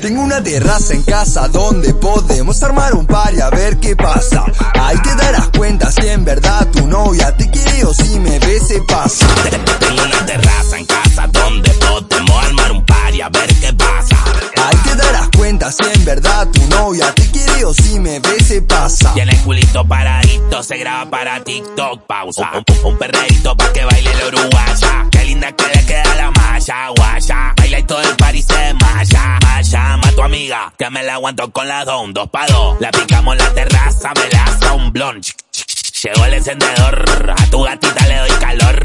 Tengo una terraza en casa donde podemos armar un par y a ver qué pasa. Ahí te darás cuenta si en verdad tu novia te quiere o si me ves se pasa. Tengo una terraza en casa donde podemos armar un par y a ver qué pasa. Ahí te darás cuenta si en verdad tu novia te quiere o si me ves se pasa. Tiene el culito paradito, se graba para TikTok, pausa. Un, un perreíto pa' que baile el uruguaya. Qué linda que le amiga, que me la aguanto con la dos, un dos pa' dos. La picamos en la terraza, me la hace un blon. Llegó el encendedor, a tu gatita le doy calor.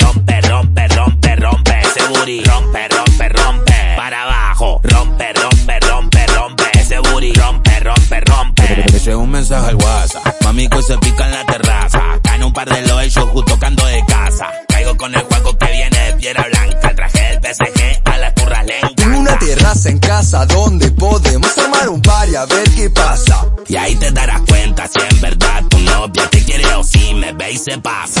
Rompe, rompe, rompe, rompe ese booty. Rompe, rompe, rompe. Para abajo. Rompe, rompe, rompe, rompe ese booty. Rompe, rompe, rompe. Ese es un mensaje al WhatsApp. Mami que se pica en la una terraza en casa donde podemos armar un par y a ver qué pasa. Y ahí te darás cuenta si en verdad tu novia te quiere o si me ve y se pasa.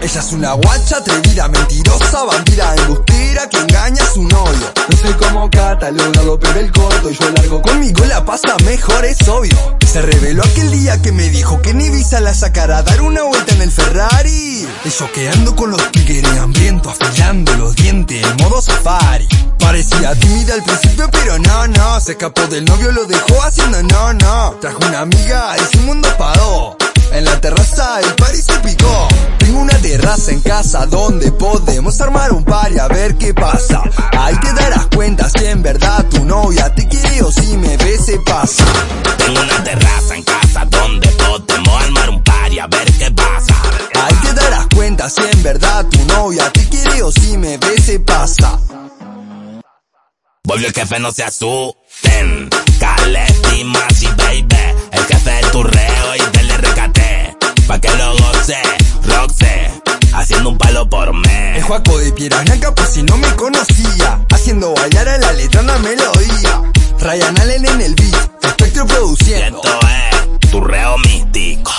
Ella es una guacha atrevida, mentirosa, bandida, embustera que engaña a su novio. No sé cómo catalogarlo, pero el corto y yo largo conmigo la pasa mejor, es obvio. Se reveló aquel día que me dijo que en Ibiza la sacará a dar una vuelta en el Ferrari. Y yo quedando con los tigres hambriento, afilando los dientes en modo safari. Parecía tímida al principio, pero no, no, se escapó del novio, lo dejó haciendo no, no. Trajo una amiga y su mundo pagó. En la terraza el party se picó. Tengo una terraza en casa donde podemos armar un par y a ver qué pasa. Ahí te darás cuenta si en verdad tu novia te quiere o si me ves se pasa. Tengo una terraza en casa donde podemos armar un par y a ver qué pasa. Ahí te darás cuenta si en verdad tu novia te quiere o si me ves se pasa. Volvió el jefe, no se asusten. Caleti, Masi, baby. El jefe del turreo y del RKT. Pa' que lo goce, Roxe. Haciendo un palo por mes. El Juaco de Piranha por si no me conocía. Haciendo bailar a la letra una melodía. Ryan Allen en el beat, Espectro Y produciendo. esto es turreo místico.